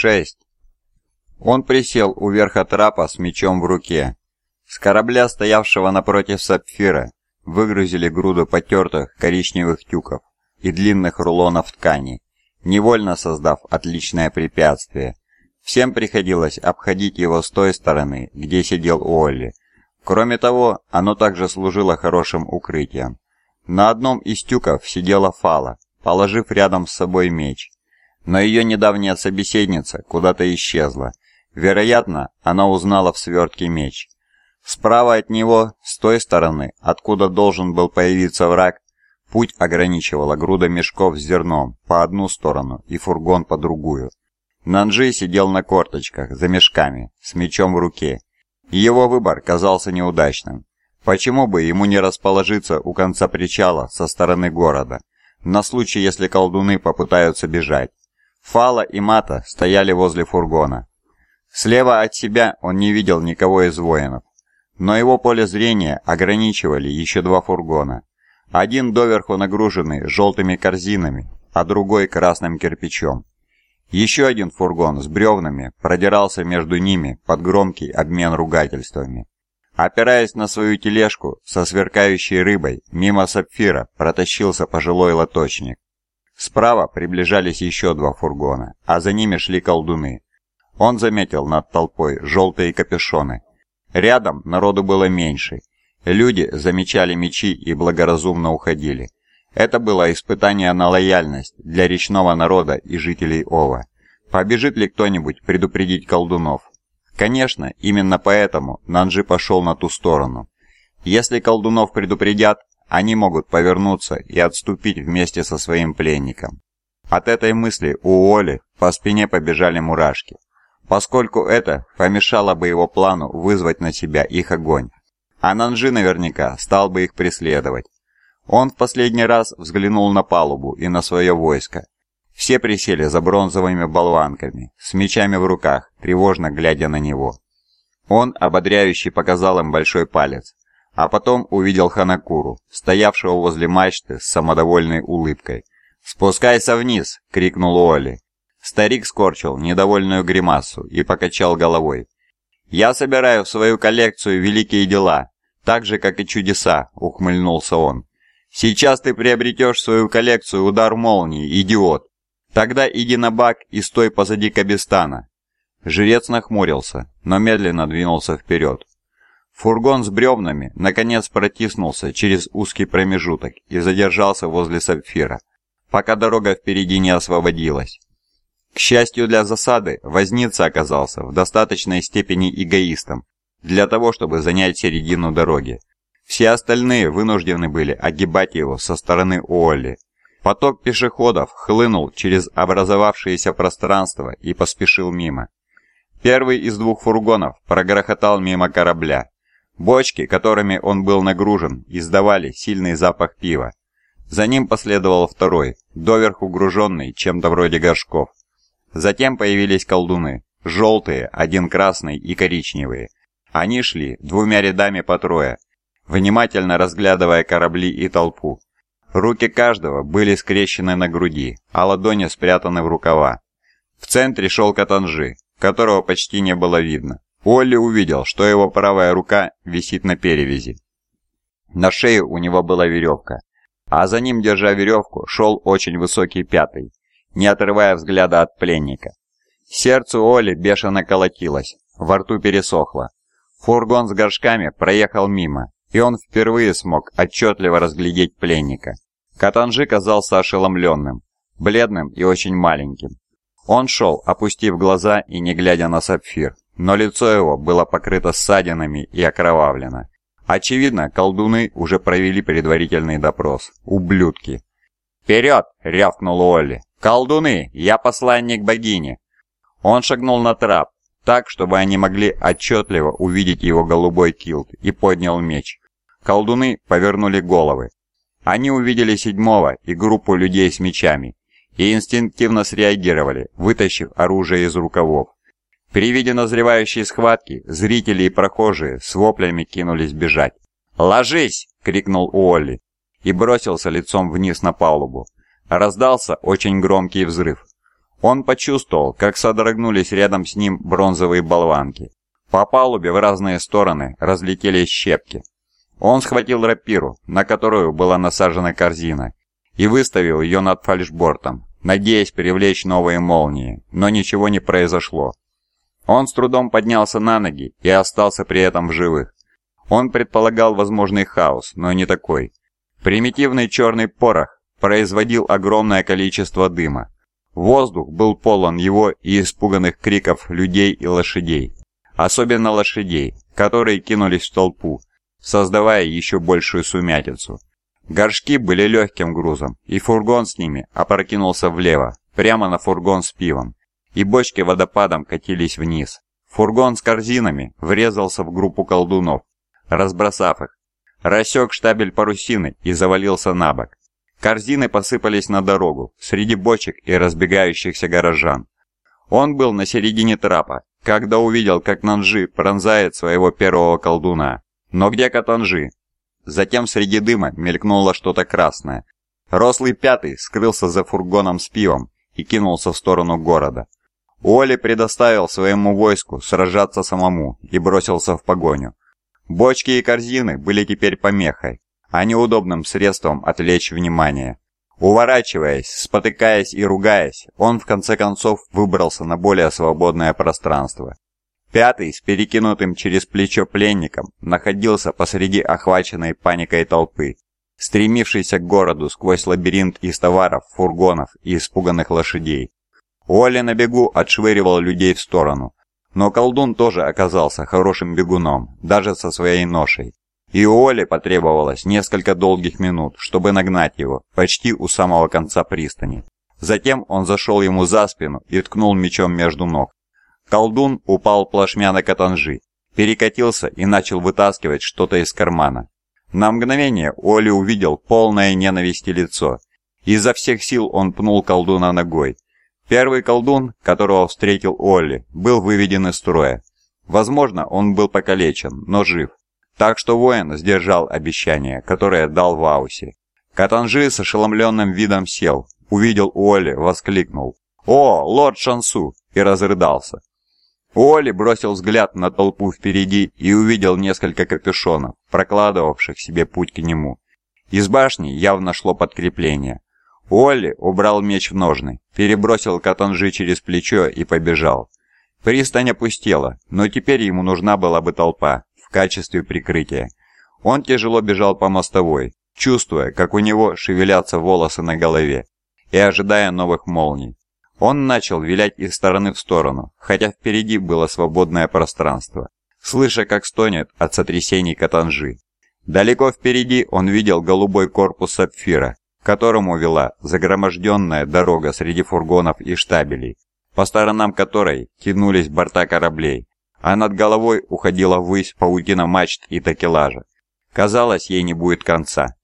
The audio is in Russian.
шесть!» Он присел у верха трапа с мечом в руке. С корабля, стоявшего напротив сапфира, выгрузили груду потертых коричневых тюков и длинных рулонов ткани, невольно создав отличное препятствие. Всем приходилось обходить его с той стороны, где сидел Уолли. Кроме того, оно также служило хорошим укрытием. На одном из тюков сидела Фала, положив рядом с собой меч. Но ее недавняя собеседница куда-то исчезла. Вероятно, она узнала в свертке меч. Справа от него, с той стороны, откуда должен был появиться враг, путь ограничивала груда мешков с зерном по одну сторону и фургон по другую. Нанджи сидел на корточках, за мешками, с мечом в руке. его выбор казался неудачным. Почему бы ему не расположиться у конца причала со стороны города, на случай, если колдуны попытаются бежать? Фала и Мата стояли возле фургона. Слева от себя он не видел никого из воинов, но его поле зрения ограничивали еще два фургона. Один доверху нагруженный желтыми корзинами, а другой красным кирпичом. Еще один фургон с бревнами продирался между ними под громкий обмен ругательствами. Опираясь на свою тележку со сверкающей рыбой, мимо сапфира протащился пожилой лоточник. Справа приближались еще два фургона, а за ними шли колдуны. Он заметил над толпой желтые капюшоны. Рядом народу было меньше. Люди замечали мечи и благоразумно уходили. Это было испытание на лояльность для речного народа и жителей Ова. Побежит ли кто-нибудь предупредить колдунов? Конечно, именно поэтому Нанджи пошел на ту сторону. Если колдунов предупредят, они могут повернуться и отступить вместе со своим пленником. От этой мысли у Оли по спине побежали мурашки, поскольку это помешало бы его плану вызвать на себя их огонь. А Нанджи наверняка стал бы их преследовать. Он в последний раз взглянул на палубу и на свое войско, все присели за бронзовыми болванками, с мечами в руках, тревожно глядя на него. Он ободряюще показал им большой палец, а потом увидел Ханакуру, стоявшего возле мачты с самодовольной улыбкой. «Спускайся вниз!» — крикнул Оли. Старик скорчил недовольную гримасу и покачал головой. «Я собираю в свою коллекцию великие дела, так же, как и чудеса», — ухмыльнулся он. «Сейчас ты приобретешь свою коллекцию удар молнии, идиот. Тогда иди на бак и стой позади Кабистана. Жрец нахмурился, но медленно двинулся вперед. Фургон с бревнами наконец протиснулся через узкий промежуток и задержался возле сапфира, пока дорога впереди не освободилась. К счастью для засады, возница оказался в достаточной степени эгоистом для того, чтобы занять середину дороги. Все остальные вынуждены были огибать его со стороны Уолли, Поток пешеходов хлынул через образовавшееся пространство и поспешил мимо. Первый из двух фургонов прогрохотал мимо корабля. Бочки, которыми он был нагружен, издавали сильный запах пива. За ним последовал второй, доверху груженный чем-то вроде горшков. Затем появились колдуны, желтые, один красный и коричневые. Они шли двумя рядами по трое, внимательно разглядывая корабли и толпу. Руки каждого были скрещены на груди, а ладони спрятаны в рукава. В центре шел Катанжи, которого почти не было видно. Олли увидел, что его правая рука висит на перевязи. На шее у него была веревка, а за ним, держа веревку, шел очень высокий пятый, не отрывая взгляда от пленника. Сердце Оли бешено колотилось, во рту пересохло. Фургон с горшками проехал мимо, и он впервые смог отчетливо разглядеть пленника. Катанжи казался ошеломленным, бледным и очень маленьким. Он шел, опустив глаза и не глядя на сапфир, но лицо его было покрыто ссадинами и окровавлено. Очевидно, колдуны уже провели предварительный допрос. Ублюдки. «Вперед!» — рявкнул Уолли. «Колдуны! Я посланник богини!» Он шагнул на трап, так, чтобы они могли отчетливо увидеть его голубой килт, и поднял меч. Колдуны повернули головы. Они увидели седьмого и группу людей с мечами и инстинктивно среагировали, вытащив оружие из рукавов. При виде назревающей схватки зрители и прохожие с воплями кинулись бежать. «Ложись!» — крикнул Уолли и бросился лицом вниз на палубу. Раздался очень громкий взрыв. Он почувствовал, как содрогнулись рядом с ним бронзовые болванки. По палубе в разные стороны разлетелись щепки. Он схватил рапиру, на которую была насажена корзина, и выставил ее над фальшбортом, надеясь привлечь новые молнии, но ничего не произошло. Он с трудом поднялся на ноги и остался при этом в живых. Он предполагал возможный хаос, но не такой. Примитивный черный порох производил огромное количество дыма. Воздух был полон его и испуганных криков людей и лошадей. Особенно лошадей, которые кинулись в толпу, создавая еще большую сумятицу. Горшки были легким грузом, и фургон с ними опрокинулся влево, прямо на фургон с пивом, и бочки водопадом катились вниз. Фургон с корзинами врезался в группу колдунов, разбросав их, рассек штабель парусины и завалился на бок. Корзины посыпались на дорогу, среди бочек и разбегающихся горожан. Он был на середине трапа, когда увидел, как Нанжи пронзает своего первого колдуна. Но где Катанжи? Затем среди дыма мелькнуло что-то красное. Рослый пятый скрылся за фургоном с пивом и кинулся в сторону города. Уолли предоставил своему войску сражаться самому и бросился в погоню. Бочки и корзины были теперь помехой, а неудобным средством отвлечь внимание. Уворачиваясь, спотыкаясь и ругаясь, он в конце концов выбрался на более свободное пространство. Пятый, с перекинутым через плечо пленником, находился посреди охваченной паникой толпы, стремившейся к городу сквозь лабиринт из товаров, фургонов и испуганных лошадей. Уолли на бегу отшвыривал людей в сторону, но колдун тоже оказался хорошим бегуном, даже со своей ношей. И у Оли потребовалось несколько долгих минут, чтобы нагнать его, почти у самого конца пристани. Затем он зашел ему за спину и ткнул мечом между ног. Колдун упал плашмя на катанжи, перекатился и начал вытаскивать что-то из кармана. На мгновение Оли увидел полное ненависти лицо. Изо всех сил он пнул колдуна ногой, Первый колдун, которого встретил Олли, был выведен из строя. Возможно, он был покалечен, но жив. Так что воин сдержал обещание, которое дал в Аусе. Катанжи с ошеломленным видом сел, увидел Уолли, воскликнул «О, лорд Шансу!» и разрыдался. Уолли бросил взгляд на толпу впереди и увидел несколько капюшонов, прокладывавших себе путь к нему. Из башни явно шло подкрепление. Уолли убрал меч в ножны, перебросил катанжи через плечо и побежал. Пристань опустела, но теперь ему нужна была бы толпа в качестве прикрытия. Он тяжело бежал по мостовой, чувствуя, как у него шевелятся волосы на голове, и ожидая новых молний. Он начал вилять из стороны в сторону, хотя впереди было свободное пространство, слыша, как стонет от сотрясений катанжи. Далеко впереди он видел голубой корпус сапфира, которому вела загроможденная дорога среди фургонов и штабелей, по сторонам которой тянулись борта кораблей, а над головой уходила ввысь паутина мачт и такелажа. Казалось, ей не будет конца.